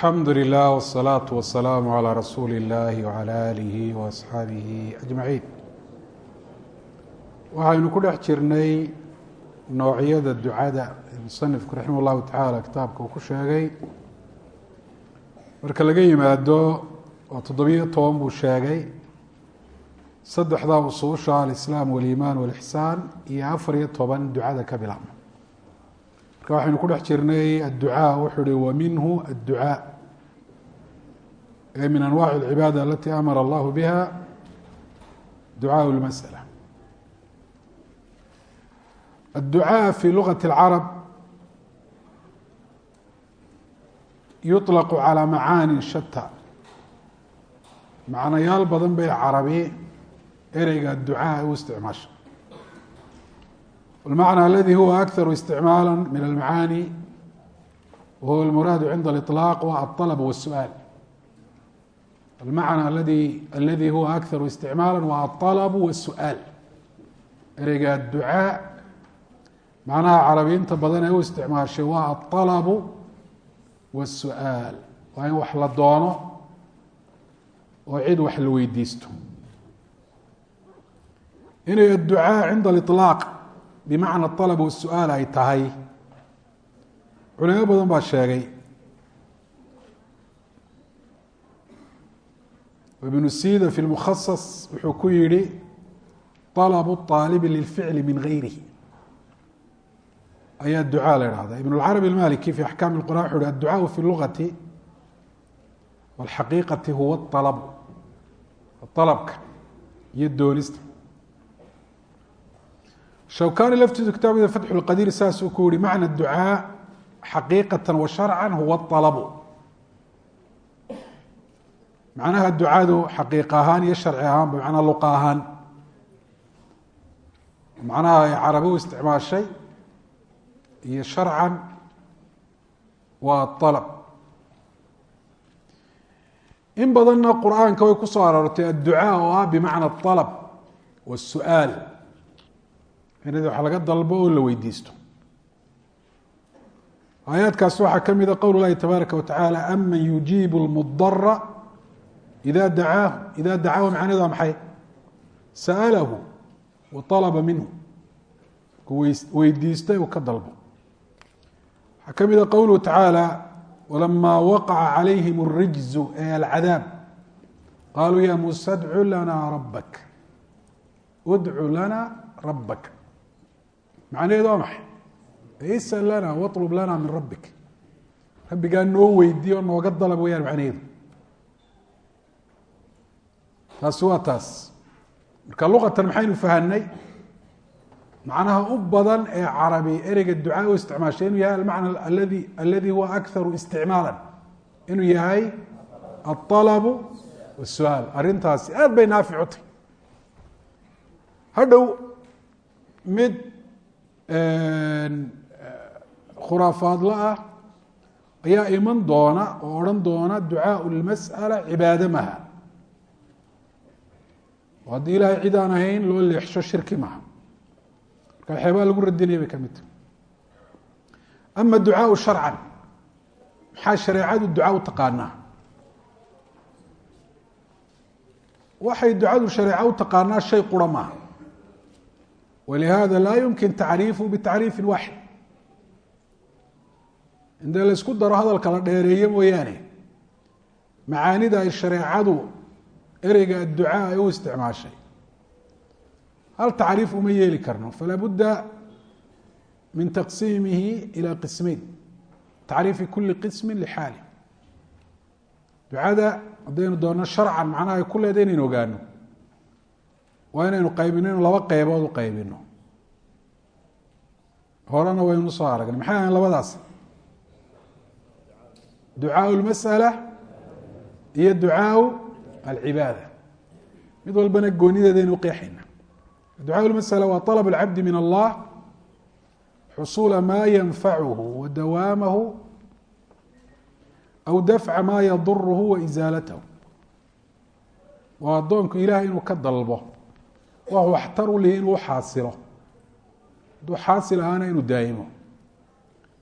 alxamdu lilah wsalaatu wasalaamu calaa rasuuli illaahi wacala aalihi wa asxaabihi ajmaciin waxaynu ku dhex jirnay noocyada ducada musanifku raximah ullahu tacaala kitaabka uu ku sheegay. Marka laga yimaado oo toddobiyo toban buu sheegay. Saddexdaa usuusha alislaam walimaan walixsaan iyo afar iyo toban ducada ka bilaabma marka waxaynu ku dhex jirnay adducaa wuxuu uhi wa minhu adducaa ee min anwaaci alcibaada alati amara allahu biha ducaa lmasala adducaa fi lugati اlcarab yuطlaqu calى macaanin shata macnayaal badan bay carabi ereyga ducaa u isticmaasha المعنى الذي هو أكثر استعمالا من المعاني وهو المراد عند الإطلاق هو الطلب والسؤال المعنى الذي الذي هو أكثر استعمالا هو الطلب والسؤال ereyga الدعاء معنaha carabiyiinta badan ay u isticmaashay waa الطلب والسؤaaل waa in wax la doono oo cid wax la weydiisto inay الدعاء عinda الإطلاق bimacna alab wasu'aal ay tahay culimo badan baa sheegay ibnu sida fi lmukhasas wuxuu ku yihi طalabu الطaalibi lilficli min gayrihi ayaa ducaa la ihahda ibn اlcarabi اlmaliki fi axkaam اlqur'an wuxu uhi adducaaءu fi lugati wاlxaqiiqati huwa اalabu alabka iyo doonista shawkani laftiisu kitaabkeeda fatxu lqadiir saasuu ku yihi macna ducaa xaqiiqata wa sharca huwa alabu macnaha ducadu xaqiiq ahaan iyo sharci ahaanba macnaa luqa ahaan. Macnaha ay carabi u isticmaashay iyo sharcan waa alab in badanna qur'aanka way ku soo aroortay adducaa oo ah bimacna alab wاsu'aal inadi wax laga dalbo oo la weydiisto aayaadkaas waxaa ka mida qowl اlahi tabaaraka wa tacaala aman yujiibu اlmudara ida dacaahu ida dacaahu macnahedu waa maxay sa'alahu wa طalaba minhu ku weydiistay uu ka dalbo waxaa ka mida qowluhu tacaala walamaa waqaca calayhim الrijzu ee alcadaab qaluu ya muuse dcu lana rabak udcu lana rabak macnaheedu waa maxay isal lana waطlub lana min rabbik rabbigaa noo weydiiy oo nooga dalab weyaan macnaheedu taasi waa taas marka luqatan maxaynu fahanay macnaha u badan ee carabi ereyga ducaa u isticmaashay inuu yahay almacna aladi aladi huwa akaru isticmaala inuu yahay aalabu wasuaal arrintaasi aad bay naafic u tahy hadhow mid khuraafaadla ah ayaa iman doona oo odhan doona ducaaء اlmasأala cibaade maha oo haddii ilaahay cid aan ahayn loo leexsho shirki maha marka waxyaabaa lagu radinaya bay ka mid tahy ama ducaaءu sharcan maxaa shareecadu ducaa u taqaanaa waxay ducadu shareeca u taqaanaa shay qura maaha wlihada laa yumkin tacriifu bitacriifin waaxid indee la ysku daro hadalka la dheereeyo mooyaane macaanida ay shareecadu ereyga adducaa ay u isticmaashay hal tacriif uma yeeli karno falaa budda min taqsiimihi ilى qismeyn tacriifi kuli qismi lxaali ducada haddaynu doonno sharcan macnaha ay ku leeda inaynu ogaano waa inaynu qaybino inu laba qaybood u qaybino horena waynu soo aragnay. Maxay ahayn labadaas? Ducaau lmasala iyo ducaau alcibaada. Mid walbana goonideeda aynu qeexayna. Ducaau lmasala waa alab alcabdi min allah xusula ma yanfacuhu wa dawaamahu aw dafca ma yaduruhu wa isaalatahu waa addoonku ilahay inuu ka dalbo wax waxtar u leh inuu xaasilo. Hadduu xaasil ahaana inuu daa'imo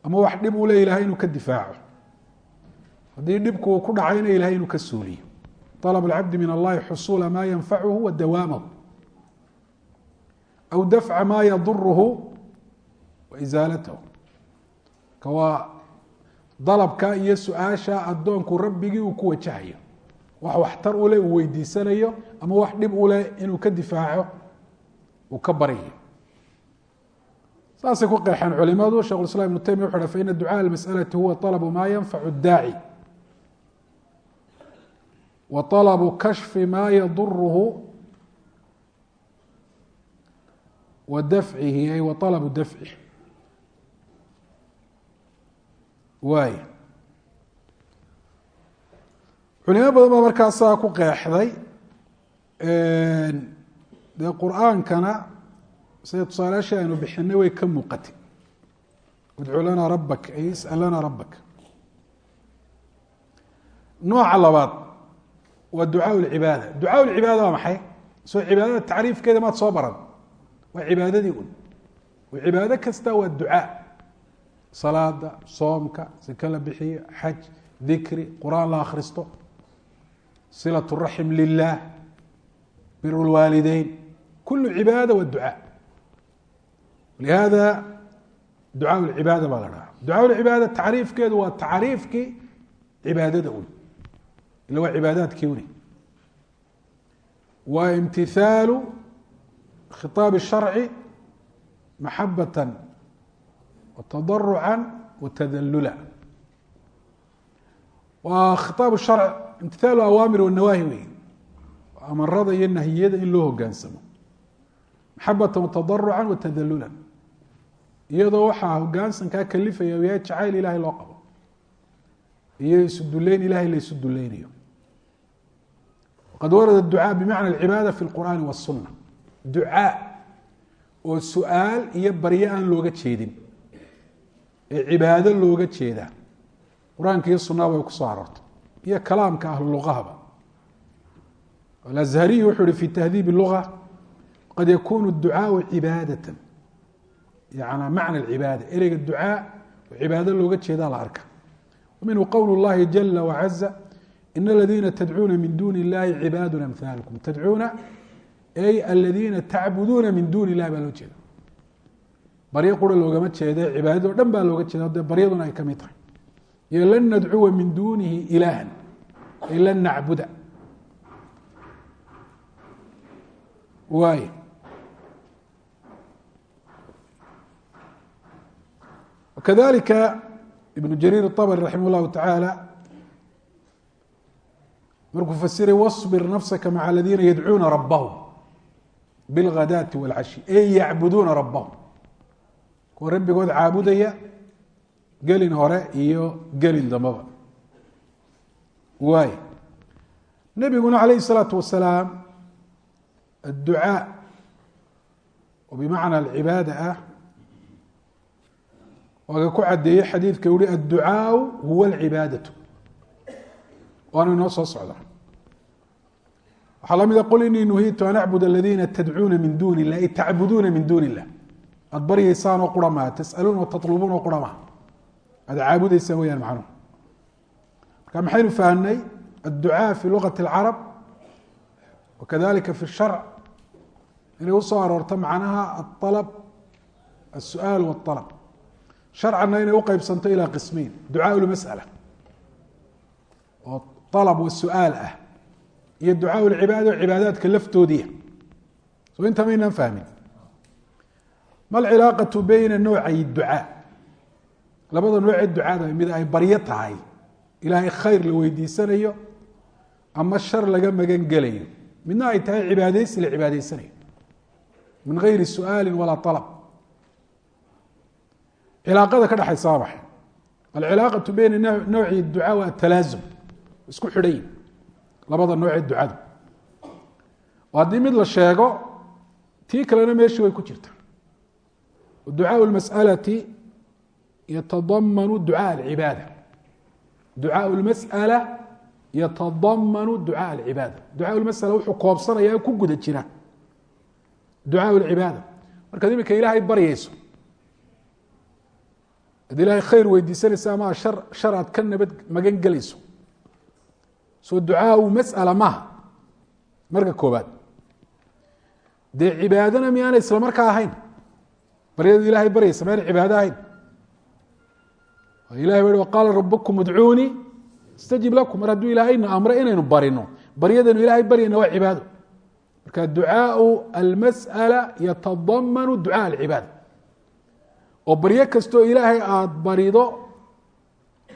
ama wax dhib uu le ilahay inuu ka difaaco. Haddii dhibku uu ku dhacayna ilahay inuu ka suuliyo. Alb اcabdi min allahi xusuula ma yanfacuhu wa dawaamahu. Aw dafca ma yaduruhu wa isaalatahu ka waa dalabka iyo su'aasha addoonku rabbigii uu ku wajahayo. Wax waxtar u leh uu weydiisanayo. Ama u inuu ka difaaco uu ka baryayo saasay ku qeexeen culimadu shekh islam ibnu taymiya wuxu ha faina ducاء الmasأlaةi huwa طلب ma ynfac الdaaعي wa طلب kashfi ma yadurhu wa dafcihi ay wa طلب dafcih waay culimo badan baa markaasaa ku qeexday dee qur'aankana sida tusaalayaasha aynu bixinay way ka muuqatay. Udcu lanaa rabak ay isal lanaa rabak nooca labaad waa ducaa lcibaada ducaa lcibaada waa maxay? Soo cibaadada tacriifkeeda maad soo baran. Waa cibaadadii un cibaado kasta waa ducaa. Salaada soomka siko la bixiyo xaj dikri qur'aan la akhristo. Silat raxim lilaah kul cibaada wa ducaa lihaada ducaa lcibaada baa la dhahaa ducaa lcibaada tacriifkeedu waa tacriifkii cibaadada un ila waa cibaadaadkii une waa imtihaalu khiaab الsharci maxabata watadaruca watadalula waa khiaab harc imtihaalu awaamir wanawahi wey amarada iyo nahiyada in loo hogaansamo maxabata watadaruca watadalula iyadoo waxaa hogaansankaa kalifaya yahay jacayl ilaahay loo qabo. Iyo isu duleyn ilahay la qad warada ducaa bimacna alcibaada fi lqur'aani wasunna ducaa oo su'aal iyo baryo aan looga jeedin. Ee cibaado looga jeedaa qur'aanka iyo sunaba ay ku soo aroortay iyo kalaamka ahluuqahaba alashariy wuxuu hi fi tahdiib luga qad yakunu ducaaءu cibaadata yana macna cibaada ereyga ducaa oo cibaado looga jeedaa la arka minhu qowl اllahi jala wacaza in اladiina tadcuuna min duni اllahi cibaadu amhaalkum tadcuuna ay aladiina tacbuduuna min duni illahi baa loo jeeda baryo qura loogama jeede cibaadado dhan baa looga jeeda dee baryaduna ay ka mid tahay iyo lan nadcuwa min dunihi ilaahan ay lan nacbuda waay kadalika ibn jariir الطabri raximah اllahu taعaalى markuu fasiray wاصbir nafsaka maca aladiina yadcuuna rabahum biاlghadaati wاlcashi ey yacbuduuna rabahum kuwa rabbigood caabudaya gelin hore iyo gelin dambaba waay nebiguna alayh الsalaatu wasalaam adducaa oo bimacna alcibaada ah waaga ku cadeeyey xadiidka uhi adducaau huwa alcibaadatu. Waana inoo soo socda waxaa lamida ah, qul inii nuhiitu an acbud aladiina tadcuuna min duuni illah ay tacbuduuna min duuni illah aada baryaysaan oo qura maha tasaluun oo oo qura maha aada caabudeysaan weyaan macnuhu. Marka maxaynu fahamnay adducaa fi luqati alcarab wa fi sharc. Inay u soo aroorto macnaha aalab alsu'aal waalab sharcanna inay uqeybsanto ilaa qismiin ducaa lmasala oo alab wa suaal ah iyo ducaa lcibaada o cibaadaadka laftoodiia so inta maynaan fahmin. Ma alcilaaqatu beyna noocay ducaa. Labada noocee ducaada mid ay baryo tahay ilaahay khayr la weydiisanayo ama shar laga magan gelayo midna ay tahay cibaadaysi la cibaadaysanayo min gayri su'aalin walaa cilaaqada ka dhexaysaa bax alcilaaqatu beyna nowci ducaa wa atalaasum isku xidhayi labada noocee ducada haddii mid la sheego tii kalena meesha way ku jirta ducaau lmasalati yatadamanu ducaa alcibaada ducaau lmasala yatadamanu ducaa alcibaada ducaau lmasala wuxuu koobsanaya ku guda jiraa ducaau lcibaada markaad imika ilaahay baryayso ad ilaahay khayr weydiisanaysa ama shar aad ka nabad magan gelayso soo ducaau mas'ala maaha. Marka koobaad dee cibaadana miyaana isla ahayn? Baryada ilahay baryaysa mayna cibaado ahayn? Ilahay ba qaala rabukum udcuunii astajib lakum. Mar hadduu ilaahayna amre inaynu barino baryadaynu ilahay baryayna waa cibaado. Marka ducaau almas'ala yatadamanu ducaa alcibaada oo baryo kastoo ilaahay aada barido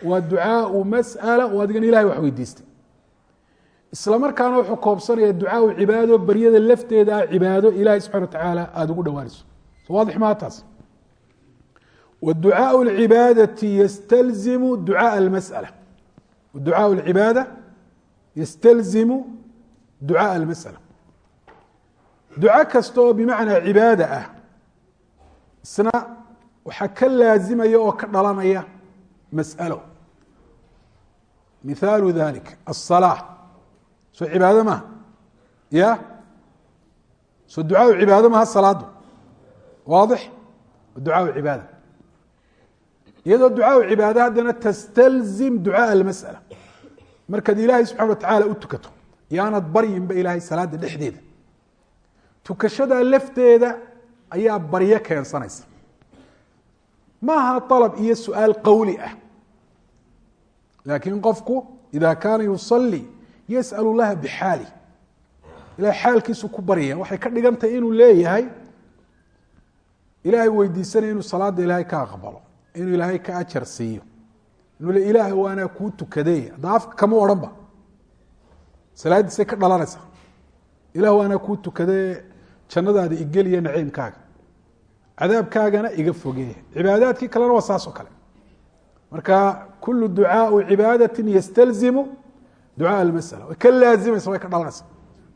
waa ducaau mas'ala oo adigana ilahay wax weydiistay isla markaana wuxuu koobsanaya ducaau cibaado baryada lafteeda ah cibaado ilahay subxana wa tacaala aada ugu dhawaanayso so waadix maa taas wducaaء اlcibaadaةi ystalzimu ducaaء اlmasأla ducaaء اlcibaada ystalzimu ducaaء اlmasأla duco kasta oo bimacnaa cibaada ah isna waxaa ka laazimaya oo ka dhalanaya mas'alo. Mihaalu dalik aلsalaa soo cibaado maha ya? Soo ducaau cibaado maha salaadu waadix? Ducaau cibaada. Iyadoo ducaau cibaado haddana tastalzim ducaa almas'ala. Markaad ilaahay subxana wa tacaala u tukato yaanad baryinba ilaahay salaada dhexdeeda. Tukashadaa lafteeda ayaa baryo keensanaysa maaha alab iyo su'aal qowli ah. Laakiin qofku ida kaana yusalli yas'al laha bixaali. Ilahay xaalkiisu ku baryaya waxay ka dhigan inuu leeyahay ilaahay weydiisana inuu salaada ilaahay ka aqbalo inuu ilaahay ka ajar siiyo. Inuu le ilaahay waa kuu tukadey hadda afka kama odhan ba. Ka dhalanaysaa ilah waa anaa kuu tukadee jannadaada igeliya naciimkaaga cadaabkaagana iga fogeeya cibaadaadkii kalena waa saas oo kale. Marka kulu ducaau cibaadati yastalzimu ducaa almasala. Way ka laazimaysa way ka dhalanaysa.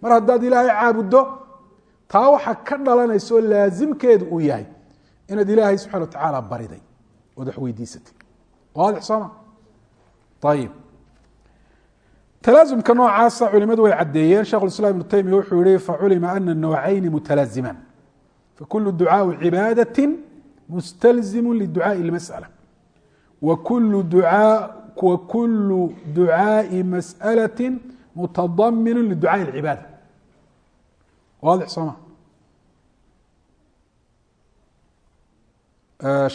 Mar haddaad ilaahay caabuddo taa waxa ka dhalanaysa oo laazimkeedu uu yahay inaad ilaahay subxana wa tacaala bariday ood wax weydiisatay. Waadix sooma ayib talaazumka noocaasa culimadu way caddeeyeen. Islam ibnu taymiya wuxuu yihi faculima ana nawcayni mutalaazimaan fakulu ducaau cibaadati mustalzimu liducaai اlmasأala wakulu ducaai masأalaةi mutadaminu liducaai اlcibaada waadix sooma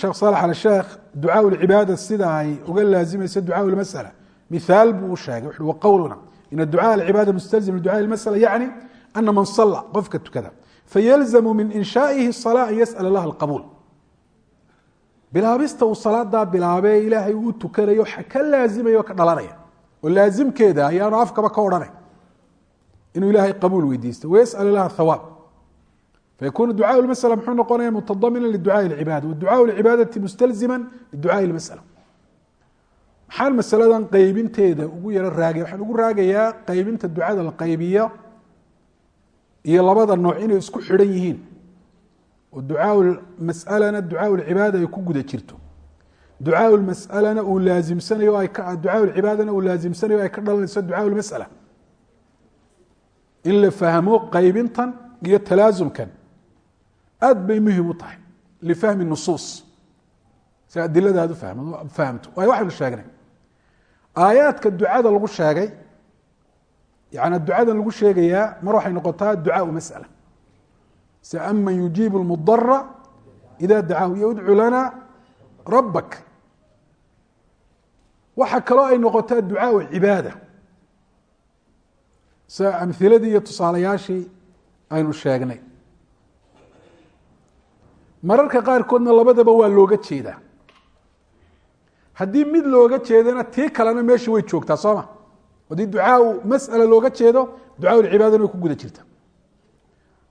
sheekh صالح al sheekh ducaaء اlcibaada sida ay uga laazimayso ducaaء اlmasألة miثaal buu u sheegay wuxu wqowluna in ducاء اlcibaada mustalzim liducاء اlmasألة yaعni ana man صلى qofka tukada fayalزmu min inshaaئihi الصلاة an yasأل اllah الqabuul bilaabista uu salaadaa bilaabee ilaahay uu tukanayo waxa ka laazimaya o ka dhalanaya oo laazimkeeda ayaanu afkaba ka odhanay inuu ilaahay qabuul weydiisto wayasأل اlah hawاab فykun ducاء الmasألة mxuu noqonaya mutadamina لducاء الcibaadة wducاء الcibaadaةi mustalzima لducاء الmasألة maxaan masaladan qeybinteeda ugu yaro raagaya waxaan ugu raagayaa qeybinta ducada la qaybiyo iyo labada nooc inay isku xidhan yihiin. Oo ducaa masalana ducaa cibaada ay ku guda jirto. Ducaa masalana uu laaimsanayo ducaa uu laasimsanayo ay ka dhalanayso ducaa in la fahmo qaybintan iyo talaasumkan aad bay muhiim u tahay lifahmi nusuus. Si adiladaad ufahmto waaynu sheegnay. Aayaadka ducada lagu sheegay yani ducadan lagu sheegayaa mar waxay noqotaa ducaau masأala si aman yujiibu اlmudara ida dacaahu iyo udcu lana rabak waxa kaloo ay noqotaa ducaau cibaada. Sida amhiladii iyo tusaalayaashii aynu sheegnay. Mararka qaarkoodna labadaba waa looga jeedaa. Haddii mid looga jeedana tii kalena meesha way joogtaa sooma haddii ducaau masأala looga jeedo ducaa cibaadana way ku guda jirta.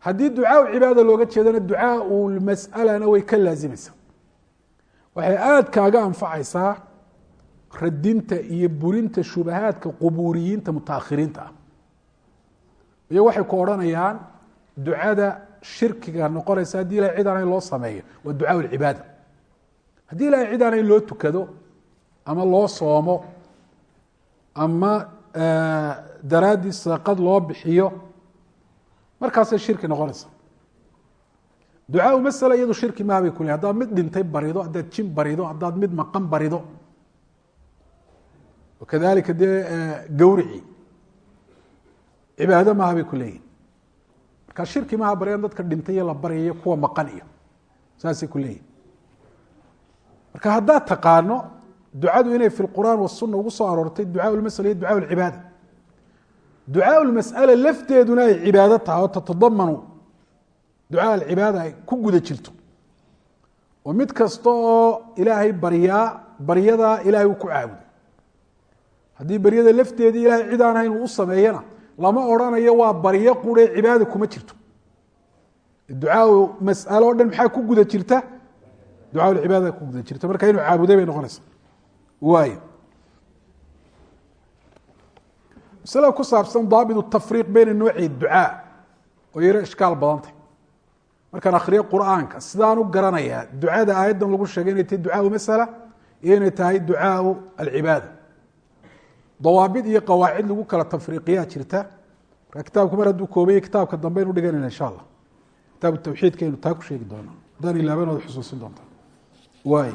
Haddii ducaau cibaada looga jeedona ducaau mas'alana way ka laazimaysaa waxay aad kaaga anfacaysaa radinta iyo burinta shubahaadka qubuuriyiinta mutaakhiriinta ah. Iyo waxay ku odhanayaan ducada shirkiga noqonaysa haddii ilahay cid loo sameeyo waa ducaa haddii ilahay cid loo tukado ama loo soomo ama daraaddii sadaqad loo bixiyo markaasay shirki noqonaysa. Ducaau masala iyadu shirki maabay ku le haddaad mid dhintay barido. Haddaad jin barido. Haddaad mid maqan barido. Wakadalika dee gawrici. Cibaado maaha bay ku leeyihiin shirki maaha baryan dadka dhintay iyo la baryayo kuwa maqan iyo saasay ku marka haddaad taqaano ducadu inay fi lqur'aan wasuna ugu soo aroortay ducaa lmasala iyo ducaa lcibaada ducaa lafteeduna ay cibaado tahay oo tatadamanu ducaa ay ku guda jirto. Oo mid kasta oo ilaahay baryaa baryadaa ilahay uu ku caabudo haddii baryada lafteedii ilahay cid aan hayn u sameeyana lama odrhanayo waa baryo quree cibaada kuma jirto. Ducaa mas'alo o dhan maxaa ku guda jirta? Ducaa ku guda jirta. Marka inuu caabuday bay noqonaysa waay masalada ku saabsan daabit tafriiq beyna nooci ducaa oo yaro ishkaal badantay. Markaan akhriyo qur'aanka sidaan u garanayaa ducada aayaddan lagu sheegay inay tahay ducaau masala iyo inay tahay ducaau alcibaada. Dawaabid iyo qawaacid lagu kala tafriiqiyaa jirta. Marka kitaabku mar hadduu koobaya kitaabka dambe aynu dhiganayna insha allah kitaab tawxiidka aynu taa ku sheegi doonaa. Haddaan ilaabanood xusuusin doontaa. Waay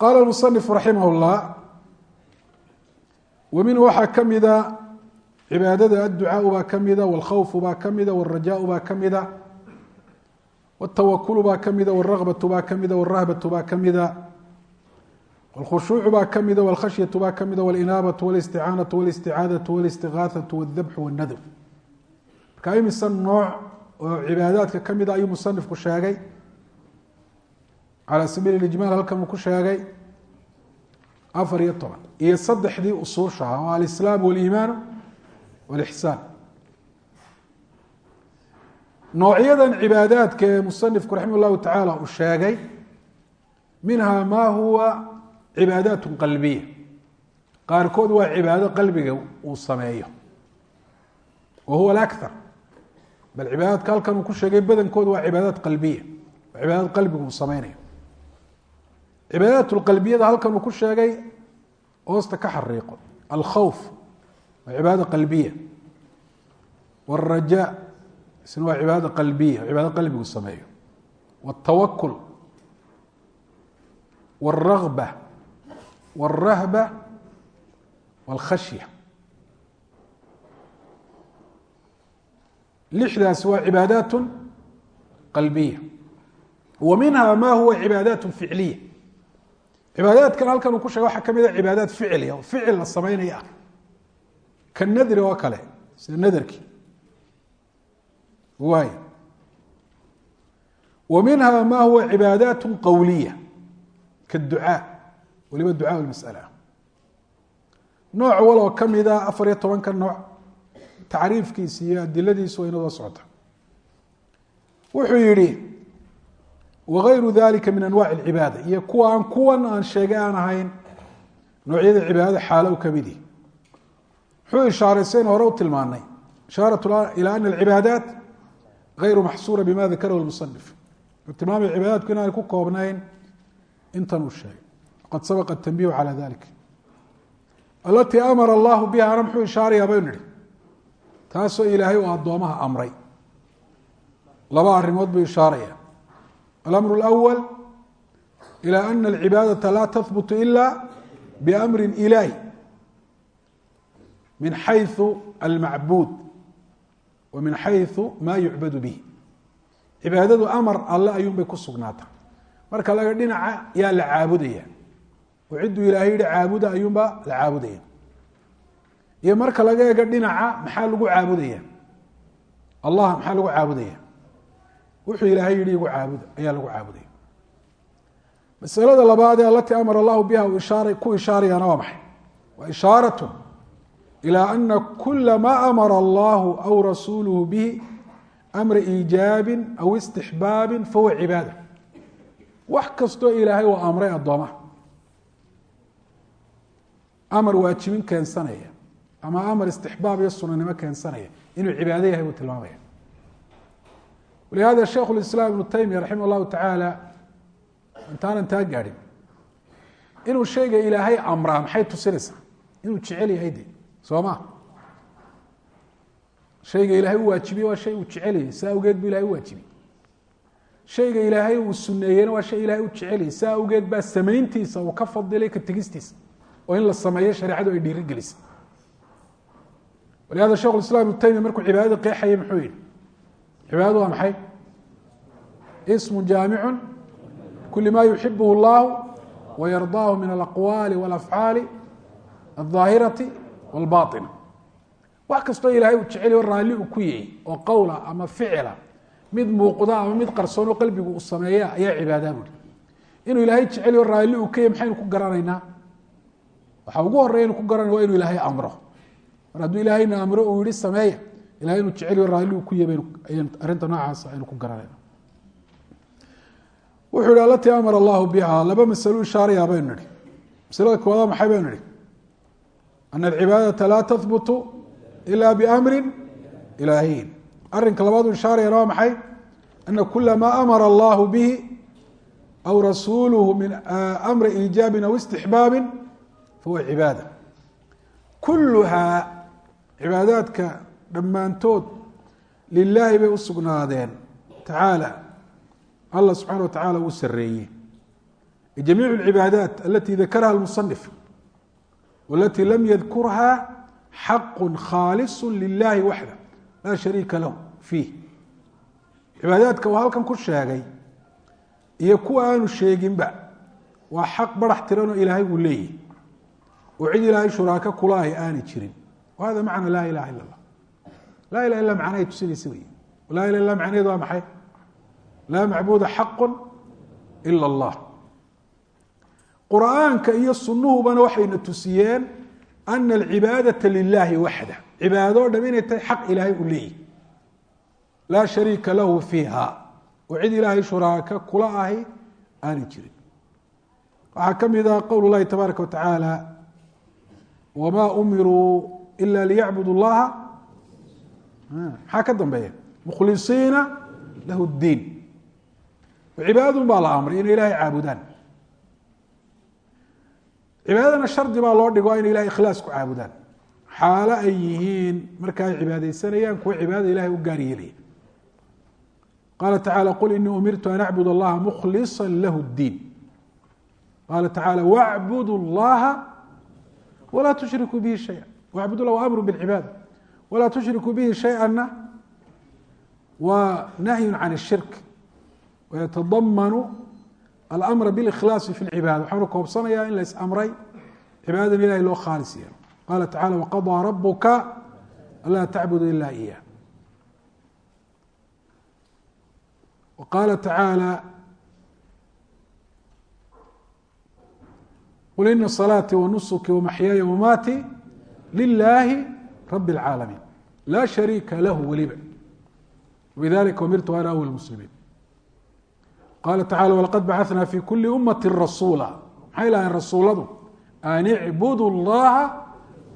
qaala musanifu raximah llah waminhu waxaa ka mida cibaadada adducaau baa ka mida walkhawfu baa ka mida warajaau baa ka mida wtawakulu baa ka mida waragbatu baa ka mida warahbatu baa ka mida wlkhushuucu baa ka mida wlkhashyatu baa ka mida wlinaabatu wlisticaanatu wlisticaadatu wlistigaahatu waldabxu wanadr marka imisan nooc oo cibaadaadka ka mida ayuu musanifku sheegay calى sabiil ijmaal halkan uu ku sheegay. Afar iyo toban. Iyo saddexdii usuusha ah oo alislaam waliimaanu walixsaan. Noocyadan cibaadaadka ee musanifku raxima llahu tacaala uu sheegay minhaa maa huwa cibaadaat qalbiya. Qaarkood waa cibaado qalbiga uu sameeyo. Wa huwa alakar bal cibaadaadka halkan ku sheegay badankoodu waa cibaadaat qalbiya. Waa cibaadaad qalbiga uu sameynayo cibaadaat qalbiyada halkan uu ku sheegay hoosta ka xariiqo alkhawf waa cibaada qalbiya wاraja isna waa cibaada qalbiya cibaado qalbigu sameeyo wاtawakul wاlragba wاlrahba wاlkhashya lixdaas waa cibaadaat qalbiya wa minha ma huwa cibaadaat ficliya cibaadaadkan halkan uu ku sheegay waxaa ka mid a cibaadaad ficliya oo ficil la sameynaya ah ka nadri oo kale sida nadarkii waay wa minha ma huwa cibaadaat qowliya kaducaa waliba ducaa masala. Nooc waloo ka mida afar iyo tobanka nooc tacriifkiisi iyo adiladiisu waa inadoo socota. Wuxuu yihi wغayru dalika min anwac اcibaada iyo kuwa aan kuwan aan sheegay aan ahayn noocyada cibaadada xaalo ka midi muxuu ishaaray saynu hore u tilmaanay ishaarat ilى ana اcibaadaat غayru maxsuura bima dakarahu musanif wuxuu tilmaamaya cibaadaadku inaanay ku koobnayn intan uu sheegay qad sabaqa tanbihu calى dalik alatii amara allahu bihana muxuu ishaarayaa baynu nihi taasoo ilaahay uu addoomaha amray laba arrimood buu ishaaraya alamr اlأwl ilى ana alcibaadaةa laa tahbut ila bamri ilahi min xayثu almacbuud wa min xayثu ma yucbadu bih cibaadadu amar alle ayuun bay ku sugnaata marka laga dhinaca yaa la caabudaya oo cidduu ilaahay yihi caabuda ayuunba la caabudaya iyo marka laga ego dhinaca maxaa lagu caabudaya allah maxaa lagu caabudaya wuxuu ilaahay yihi igu caabuda ayaa lagu caabudaya masalada labaad ee alatii amara allahu biha uu ku ishaarayana waa maxay? Waa ishaarat ilى ana kula ma amara allahu aw rasuuluhu bihi amra iijaabi aw istixbaabi fahuwa cibaada. Wax kastoo ilaahay uu amray addoomaha amar waajibin keensanaya ama amar istixbaab iyo sunanimo keensanaya inuu cibaado yahay buu tilmaamaya walihada sheikh اislaam ibnu taymiya raximah اllahu tacaala intaanan taa gaadhin inuu shayga ilaahay amraa maxay tusinaysaa inuu jecel yahay de soo ma shayga ilaahay u waajibiye waa shay uu jecelyahay saa awgeed bu ilahay u waajibiyey shayga ilaahay uu suneeyeyna waa shay ilahay u jecelyahay saa awgeed baa samayntiisa uu ka fadilay ka tegistiisa oo in la sameeyo cibaadadu waa maxay ismu jaamicu kuli ma yuxibh اllah wayardaahu min alaqwaali wاlafcaali alظaahirati wاlbaطina wax kastoo ilahay uu jeceliyo raalli uu ku yahy oo qowla ama ficila mid muuqda ama mid qarsoonoo qalbigu uu sameeya ayaa cibaada buuri inuu ilaahay jeceliyo raalli uu ka yahy maxaynu ku garanaynaa waxaa ugu horeya inu ku garanay waa inuu ilaahay amro mar hadduu ilaahayna amro uu yihi sameeya ilahay inuu jeceliyo raalli uu ku yahy arrinta noocaas aynu ku garanayna wuxuu yihi alatii amara allahu biha. Laba masalo ishaaraya baynu nihi masalada koowaada maxay baynu nihi ana alcibaadata laa tahbutu ila biamrin ilaahiyin. Arrinka labaadu ishaarayana waa maxay? Ana kula ma amara allahu bihi aw rasuluhu min amri iijaabin aw istixbaabin fahuwa cibaada. Kuluhaa cibaadaadka dhammaantood lilaahi bay u sugnaadeen tacaala allah subxana wa tacala uu sareeyey jamiic اlcibaadaat alati dakaraha اlmusanif walati lam yadkurha xaqu khaalisu lilahi waxda laa shariika lahu fiih cibaadaadka uu halkan ku sheegay iyo kuwa aanu sheeginba waa xaq barax tiranoo ilaahay uu leeyahy oo cid ilaahay shuraako kula ahy aanay jirin wa hada macna laa ilaha ila اllah laa ilah illa macnahay tusinaysa wey laa ilah illa macnaheedu waa maxay laa macbuuda xaqu ila اllah qur'aanka iyo sunuhubana waxayna tusiyeen ana alcibaadaةa lilahi waxda cibaado o dham inay tahay xaq ilaahay u leeyihi laa shariika lahu fiiha oo cid ilaahay shuraaka kula ahi aanay jirin waxaa ka mid ah qowl اllahi tabaaraka watacaala wma umiruu ila liyacbudu اllaha maxaa ka dambeeya mukhlisiina lahu اdiin cibaadadun baa la amray inay ilahay caabudaan cibaadadana shardi baa loo dhigo inay ilahay ikhlaas ku caabudaan xaalo ay yihiin marka ay cibaadeysanayaan kuwa cibaadada ilahay u gaar yeelaya qaala tacala qul inii umirtu an acbud allaha mukhlisa lahu اdiin qaala tacala wacbudu اllaha walaa tushrikuu bihi shaya wacbud lah wa amru bاlcibaada walaa tushrikuu bihi shayئana waa nahyu can الshirk wayatadamanu alamra biاlkhlaasi fi اlcibaada waxaanu koobsanayaa in la is-amray cibaadadan ilahay loo khaalis yeelo qaala tacala waqaضىa rabuka anlaa tacbudu ila iyah qaala tacaalى qul ina salaatii wanusuki wamaxyaaya wamaati lilaahi rabi اlcaalamiin laa shariika lahu weliba bidalika umirtu ana awal muslimiin qaala tacala walaqad bacana fi kuli umati rasuula maxay lahayn rasuuladu an icbudu اllaha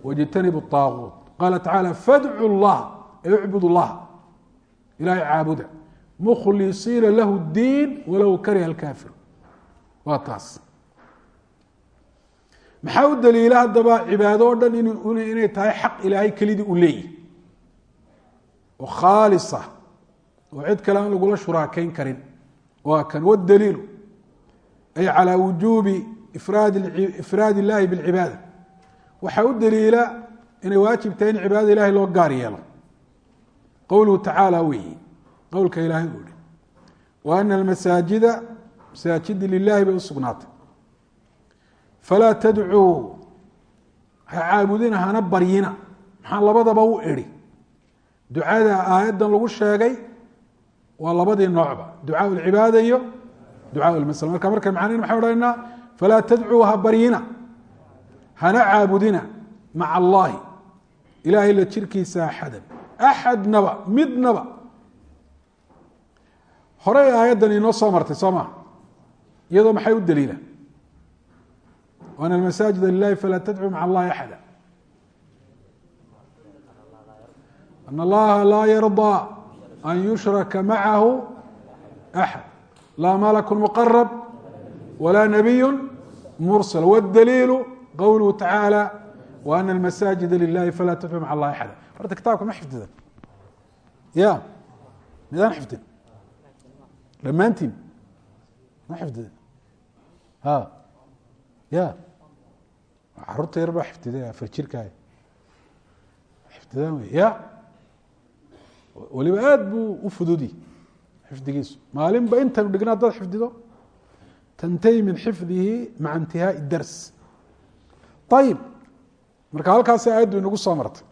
wاjtanibu الطaaguut qaala tacala fadcu llaha ay icbud اllaha ilahay caabuda mukhlisiina lahu اdiin walow kariha اlkafir waa taas maxaa u daliila haddaba cibaado o dhan inay tahay xaq ilaahay kelidii u leeyihi oo khaalisa oo cid kale aan lagula shuraakeyn karin waa kan wdaliilu ay calى wujuubi ifraad اllahi bاlcibaada waxaa u daliila inay waajib tahay in cibaadada ilahay loo gaar yeelo qowluhu tacaala weyi qowlka ilaahay uu yihi wa ana almasaajida masaajidi lilahi bay usugnaatay falaa tadcuu ha caabudina hana baryina. Maxaa labadaba u idhi? Ducada aayaddan lagu sheegay waa labadii noocba. Ducaa lcibaada iyo ducaa lmasla marka marka macnayn maxay odhanaynaa falaa tadcuu ha baryina. Hana caabudina maca allahi. Ilaahay la jirkiisa axadan. Axadnaba midnaba. Horey aayaddan inoo soo martay soo maa iyadoo maxay u daliila almasaajida lilahi falaa tadcuu maca allahi axada an allaha laa yardaa an yushraka macahu axad laa malku muqarab walaa nabiyu mursal wاdaliilu qowluhu tacaala wa ana almasaajida lilahi falaa tadcuu maca allahi axada horta kitaabka ma xifdidan ya midaan xifdin dhammaantiin ma xifdiden ha ya. Caruurta yar baa xifdiday afar jirkaay. Xifdidaan wey. Ya. Weliba aada buu u fududi xifdigiisu maalinba intaynu dhigna haddaad xifdido? Tantahi min xifdihi maca intihaai dars. Ayib marka halkaasi aayaddu inagu soo martay.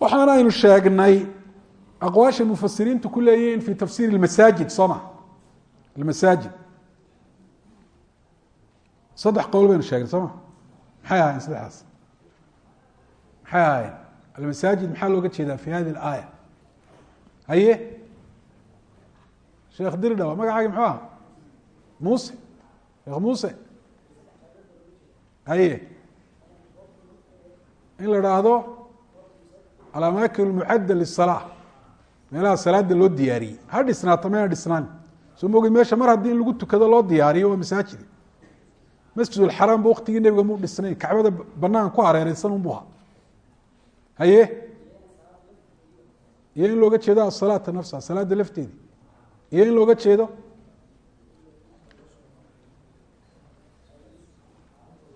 Waxaana aynu sheegnay aqwaasha mufasiriintu ku leeyihiin fi tafsiir اmasaajid soo ma? Almasaajid saddex qowl baynu sheegnay soo ma? Maxay ahaayeen saddexdaas? Maxay ahaayeen? Almasaajid maxaa looga jeedaa fi hadi aaya haye? Sheekh dirdhawa magacaagi muxuu aha muuse? Sheekh muuse? Haye? In la dhaahdo alamakin lmucadda lisalaa meelaha salaada loo diyaariyey. Ha dhisnaata mayna dhisnaan. Soo moogey meesha mar haddii in lagu tukado loo diyaariyo waa masaajid masjid اlxaraam ba waktigii nebiga mu dhisnayn kacbada banaan ku hareereysan un bu ha haye? Iyo in looga jeedo asalaata nafsa salaada lafteedi. Iyo in looga jeedo?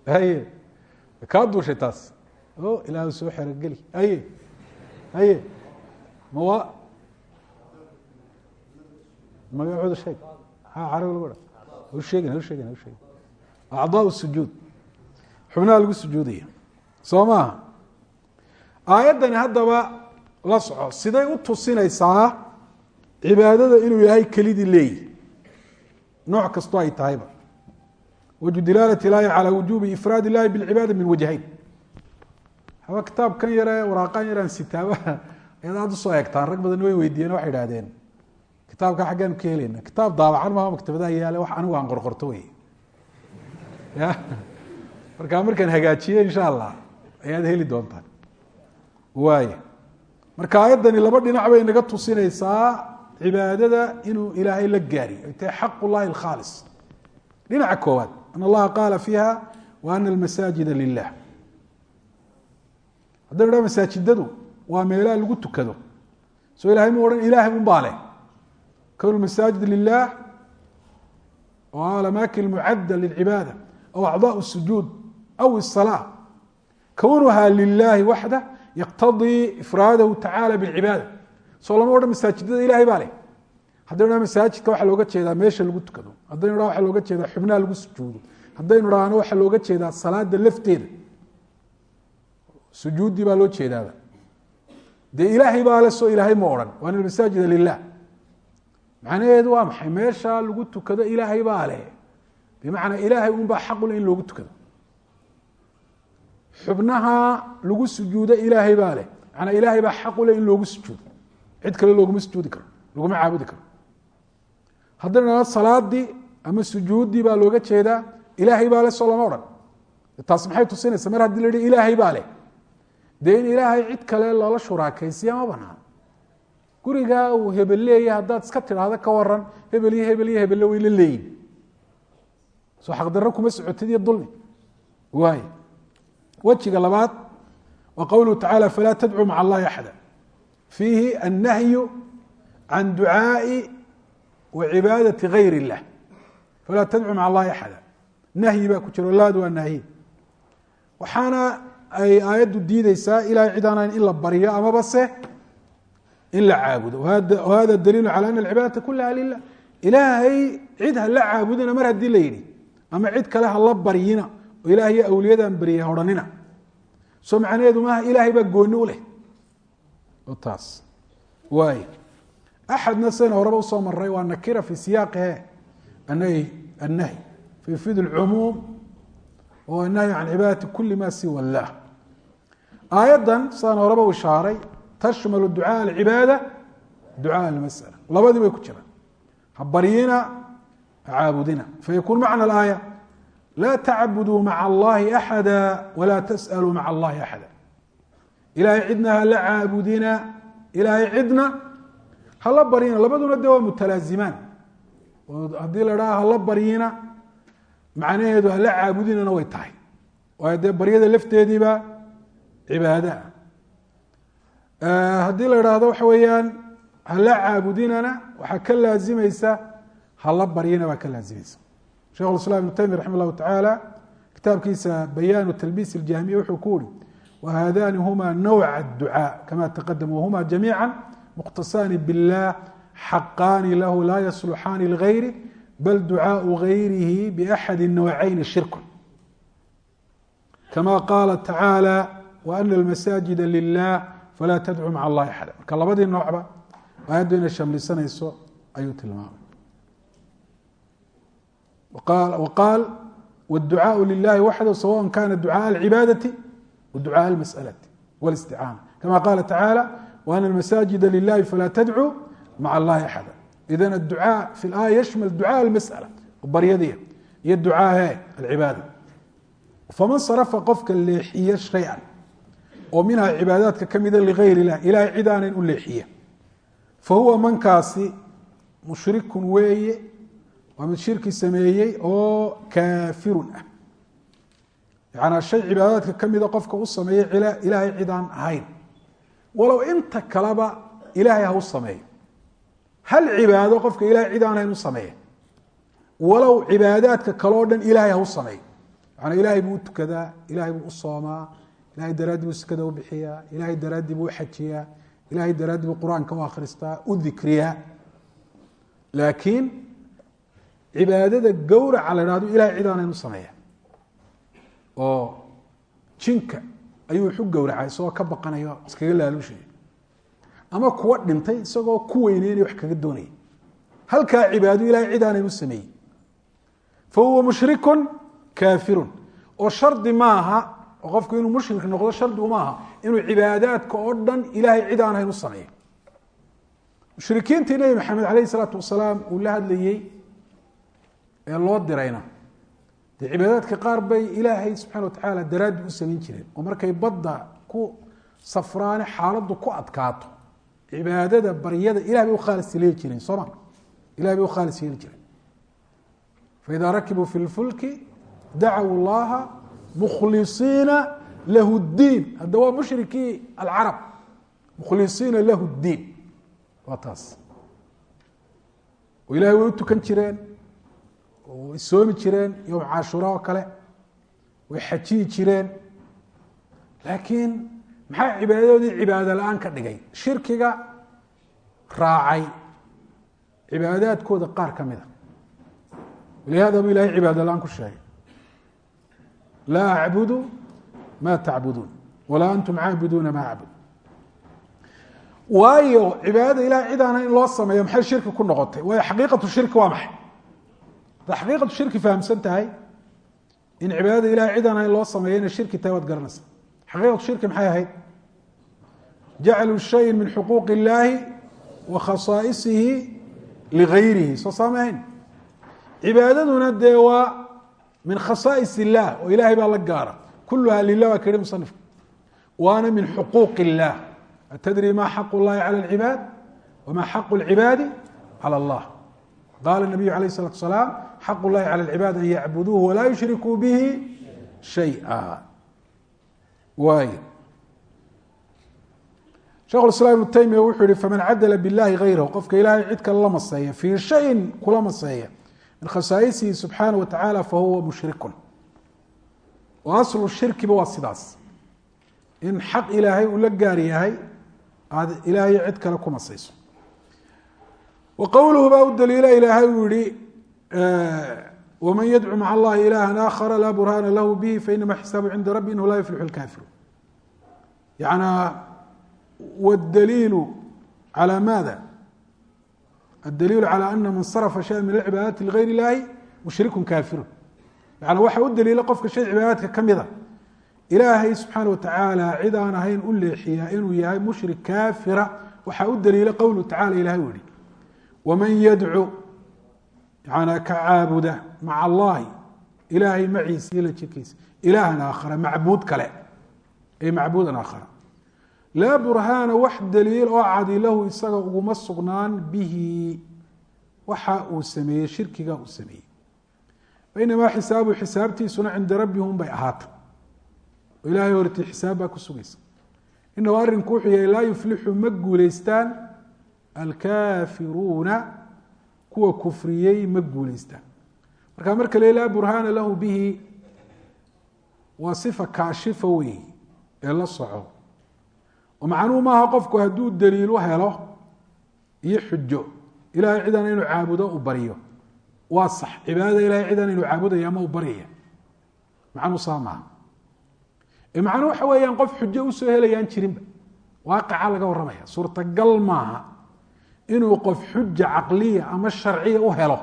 Haye? Kaa duushay taas. O ilaah soo xerogeli haye? Haye? Mawa magacooda sheeg. Ha carabi lagu ha sheegin ha sheegin ha sheegin acdaa sujuud. Xubnaha lagu sujuudaya soo maaha aayaddani haddaba la soco. Siday u tusinaysaa cibaadada inuu yahay kelidii leeyi nooc kastoo ay tahayba. Waju dilaalat ilaahi calى wujubi ifraad illahi bاlcibaada min wajhayn. Haba kitaabkan yare waraaqan yaraan sitaabaha ayaad aada u soo eegtaan. Rag badan way weydiiyeen waxay idhahdeen kitaabka xaggaan ka helayna kitaab daabacan maaha maktabadaha yaale aan qorqorto ya. Markaa markaan hagaajiye insha allah ayaad heli doontaan. Waay. Marka aayaddani laba dhinac bay naga tusinaysaa cibaadada inuu ilaahay la gaari. Ay tahay xaq llahi alkhaalis. Dhinaca koowaad an allaha qaala fiiha wa ana almasaajida lilah haddaynu dhaha masaajidadu waa meelaha lagu tukado. Soo ilahay mu odhan ilahay un baa leh. Kown masaajid lilah oo alamakin mucadda lilcibaada aw acضاء الsujuud aw الصلاة kwnuha lilahi waxda yqtadii ifraadahu tacalى bاlcibaada soo lama odhan masaajidada ilahay baa leh haddaynu dha masaajidka waxaa looga jeedaa meesha lagu tukado haddaynu dha waxaa looga jeedaa xubnaha lagu sujuudo haddaynu dhahno waxaa looga jeedaa salaada lafteeda sujuuddii baa loo jeedaaba dee ilaahay baa le soo ilaahay ma odhan waan masaajida lilah macnaheedu waa maxay meesha lagu tukado ilaahay baa leh bimacnaa ilaahay un baa xaqule in loogu tukado. Xubnaha lagu sujuudo ilaahay baa leh. Manaa ilaahay baa xaqule in loogu sujuudo. Cid kale looguma sujuudi karo laguma caabudi karo. Haddaynu salaadii ama sujuuddii baa looga jeedaa ilaahay baa le soo lama odhan. Taas maxay tusinaysa? Mar haddii la hi ilaahay baa leh. Dee in ilaahay cid kale loola shuraakaysiya ma banaan. Gurigaa uu hebel leeya haddaad iska tidhaahdo ka waran hebel iyo hebel iyo hebelle leeyin soo xaqdaro kuma socotid iyo dulmi. Waay wejiga labaad wa qowluhu tacala falaa tadcuu maca allahi axada. Fiihi annahyu can ducaai wa cibaadati gayr اllah falaa tadcuu maca allahi axada. Nahyi baa ku jiro laad waa naahiy waxaana ay aayaddu diideysaa ilahay cid in la baryo amaba in la caabudo. Wahada daliilu cala ana alcibaadata kulaha lilah ilaahay cid ha la caabudana mar haddii la yidhi ama cid kale ha la baryina oo ilahay iyo awliyadaan baryay hodhanina soo macnaheedu maaha ilaahay baa gooni u leh oo taas waay axadna sayna horeba usoo maray waa nakira fi siyaaqihe anhy annahy fi fid اlcumuum o annahyu can cibaadati kuli ma siwa اllah aayaddan sidaan horeba u ishaaray tashmalu ducaaء alcibaada ducaaء almasأala labadii bay ku jiraan ha baryina ha caabudina fayakun macna اlaaya laa tacbuduu maca allahi axada walaa tasأaluu maca allahi axada ilahay cidna hala caabudina ilahay cidna hala baryina labaduna de waa mutalaazimaan haddii la dhaha hala baryina macnaheedu hala caabudinana way tahay waayo dee baryada lafteediiba cibaada ah haddii la idhaahdo waxa weeyaan hala caabudinana waxaa ka laazimaysa hala baryina baa ka laazimaysa shekh islam ibnu taymiya raxima llahu tacaala kitaabkiisa bayaanu talbiis iljahmiya wuxuu ku uri وhadani hma نوع الدعاء kama تqdم وhma جamيعا مkhtaصاni bالlah xaqاni lah la yصلxاni لغayri bl duعاء غayrihi بأxad النوعayn شhirk kama qاla تaعaalى وأن المasاجد لlah falaa tdcو mع الlahi أxada marka labadii noocba aayaddu inay shamlisanayso ayuu tilmaamay وqاal والduعاء للahi waxd sawاء kana duعاء العibaadaة وduعاء المسألة والاsتiعاanة kama qاla تaعالى وأن المasاجد للahi falaa tdcو mع الlahi أxada إذn الduعاء في الآية yشmل duعاء المسألة baryadii iyo duعاahe العibaadة faman صرفa qofka leexiye شhayئa oo minha cibaadaadka kamida ligayr الlah ilahay cid aanan u leexiya fahuwa mankaasi mushrikun weeye waa mid shirki sameeyey oo kaafirun ah. Yacanaa shay cibaadaadka ka mida qofka u sameeyey ilaahay cid aan ahayn. Walow inta kaleba ilaahay ha u sameeyo. Hal cibaado qofka ilahay cid aan ahayn u sameeya walow cibaadaadka kale o dhan ilaahay ha u sameeyo? Yacanaa ilaahay buu u tukadaa ilaahay buu u soomaa ilahay daraaddii buu sikada u bixiyaa ilahay daraaddii buu u xajiyaa ilahay daraaddii buu qur'aanka u akhristaa u dikriyaa. Laakiin cibaadada gowraca la hahdo ilahay cid aanan u sameeya. Oo jinka ayuu waxu gowracay isagoo ka baqanayo iskaga laaluushaya ama kuwa dhintay isagoo ku weyneynaya wax kaga doonaya. Halkaa cibaado ilahay cid aanan u sameeyey. Fa huwa mushrikun kaafirun. Oo shardi maaha oo qofku inuu mushrik noqdo shardigu maaha inuu cibaadaadka oo dhan ilahay cid aan ahayn u sameeyo nebi maxamed aleyh isalaatu wasalaam uu la hadlayey ee loo dirayna. Dee cibaadaadka qaar bay ilaahay subxana watacaala daraaddi u samayn jireen oo markay badda ku safraane xaaladdu ku adkaato cibaadada baryada ilah bay u khaalis yeeli jireen sooma ilahay bay u khaalis yeeli jireen faida rakibuu fi lfulki dacaw llaha mukhlisiina lahu اdiin hadda waa mushrikii alcarab mukhlisiina lahu اdiin waa taas. Oo ilahay way u tukan jireen way soomi jireen yowm caashura oo kale way xajiyi jireen. Laakiin maxaa cibaadadoodii cibaado la'aan ka dhigay? Shirkiga raacay. Cibaadaadkooda qaar ka mida walihada buu ilahay cibaado la'aan ku sheegay. Laa acbudu ma tacbuduun walaa antum caabiduuna ma acbud waayo cibaadada ilahay cid in loo sameeyo maxay shirki ku noqotay? Waayo xaqiiqatu shirki waa maxay xaqiiqatu shirki fahamsan tahay in cibaadada ilahay cid aan in loo sameeyo inay shirki tahay waad garanaysa xaqiiqatu shirki maxay ahayd jaclu shayin min xuquuq illaahi wa khasaa'isihi ligayrihi soo saamahayn cibaadaduna dee waa min khasaais illah oo ilahay baa la gaara kuluha lilah waa ka yihi musanifka waana min xuquuq illah atadri ma xaq llahi cala alcibaad wama xaqu lcibaadi cala allah qala nabiyu alayh الsalatu asalaam xaq llahi cala alcibaad an yacbuduuhu walaa yushrikuu bihi shayئa waay shekh islam ibnu taymiya wuxuu yihi faman cadla biاllahi gayrahu qofka ilahay cid kale la maseeya fii shayin kula maseeya min khasaaisihi subxaana wa tacaala fahuwa mushrikun. Oo aslu shirkiba waa sidaas. In xaq ilaahay uu la gaar yahay aada ilaahay cid kale ku masayso. Wa qowluhu baa u daliila ilaahay uu yihi wman yadcu maca allahi ilaha akhara laa burhana lahu bihi fainama xisaabu cinda rabbi inhu laa yuflixu lkaafiru yana wdaliilu alى maada adaliilu calى ana man sarfa shaya min alcibaadati ligayr illahi mushrikun kaafirun yana waxaa u daliila qofka shay cibaadaadka ka mida ilaahay subxaana watacaala cid aan ahayn u leexiyaa inuu yahay mushrik kaafira. Waxaa u daliila qowluhu tacala ilahay u waman yadcu ka caabuda maca allahi. Ilaahay maciisa iyo la jirkiisa. Ilaahan aakhara macbuud kale. Ay macbuudan aakhara. Laa burhaana wax daliil oo cadi lahu isaga uguma sugnaan bihi. Waxa uu sameeyey shirkiga uu sameeyey. Fainamaa xisaabu xisaabtiisuna cinda rabbihum bay ahaata oo ilahay hortii xisaab baa ku sugaysa. Inahu arrinku wuxuu yahay laa yuflixu ma guuleystaan alkaafiruuna kuwa kufriyey ma guuleystaan marka marka le laa burhaana lahu bihi waa sifa kaashifa weyi ee la soco. Oo macnuhu maaha qofku hadduu daliilu helo iyo xujo. Ilahay cidaan inuu caabudo u baryo waa sax. Cibaadada ilahay cidaan inuu caabudaya ama u baryaya macnuu saa maaha macnuu waxa weeyaan qof xujo u soo helayaan jirinba. Waaqaca laga warramaya suurtagal maaha inuu qof xuja caqliya ama sharciya u helo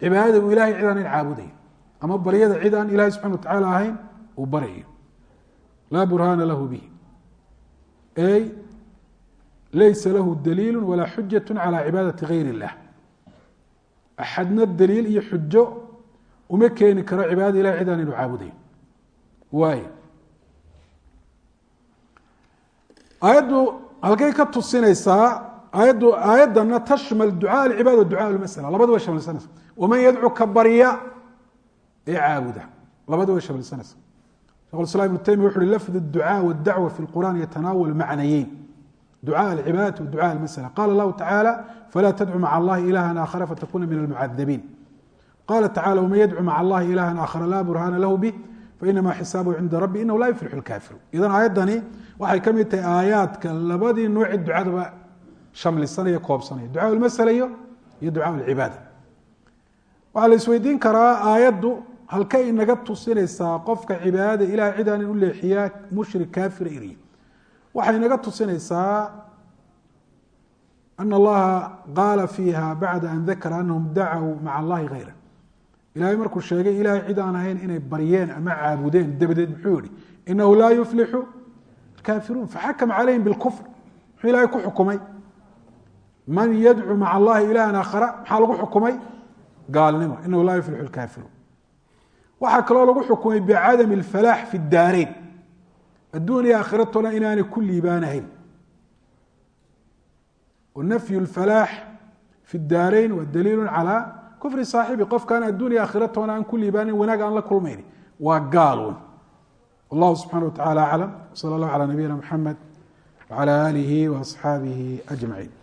cibaadada uu ilahay cidaan in caabudayo ama baryada cid aan ilahay subxana wa tacaala ahayn uu baryayo laa burhaana lahu bihi. Ey laysa lahu daliilu walaa xujat calى cibaadati gayr اllah axadna daliil iyo xujo uma keeni karo cibaadada ilahay cid aan inu caabudayo. Waay aayaddu halkay ka tusinaysaa aayadana tashmal ducaa alcibaada ducaa almasla labadaba shamlsanaysa waman yadcuka barya ee caabuda. Labadaba shamlsanaysa shekh islam ibnu taymiya wuxu uhi lafdu ducaa waddacwa fi lqur'an yatanaawalu macnayeyn. Ducaa alcibaadati wa ducaa almasla qaala allahu tacaala falaa tadcu maca allahi ilahan aakhara fatakuna min almucadabiin qaala tacala waman yadcu maca allahi ilahan aakhara laa burhaana lahu bih fainama xisaabuhu cinda rabbi inahu laa yuflixu lkaafiruun idan aayaddani waxay ka mid tahay aayaadka labadii nooci ducadaba hamlisanaya koobsanaya ducaa lmasala iyo iyo ducaa lcibaada waxaa la isweydiin karaa aayaddu halkay inaga tusinaysaa qofka cibaadada ilaah cidaan u leexiyaa mushrik kaafira iriy waxay inaga tusinaysaa ana allaha qaala fiiha bacda an dakara anahum dacow maca allahi hayra ilaahay markuu sheegay ilaahay cid aan ahayn inay baryeen ama caabudeen dabadeed muxuu yihi inahu laa yuflixu kaafiruun faxakama calayhim bilkufr muxuu ilahay ku xukumay man yadcu maca allahi ilahan aakhara maxaa lagu xukumay? Gaalnimo. Inahu laa yuflixu lkaafiruun waxaa kaloo lagu xukumay bicadami alfalaax fi daareyn adduuniya aakhiratona inaanay ku liibaanahayn nafyu lfalaax fi daareyn wa daliilu calaa kufri saaxibi. Qofkaan adduuniya aakhiratona aan ku liibaanayn wanaag aan la kulmayni waa gaalun wallahu subxana wa tacala aclam sala allahu calaa nabiyina muxamed wacala aalihi wa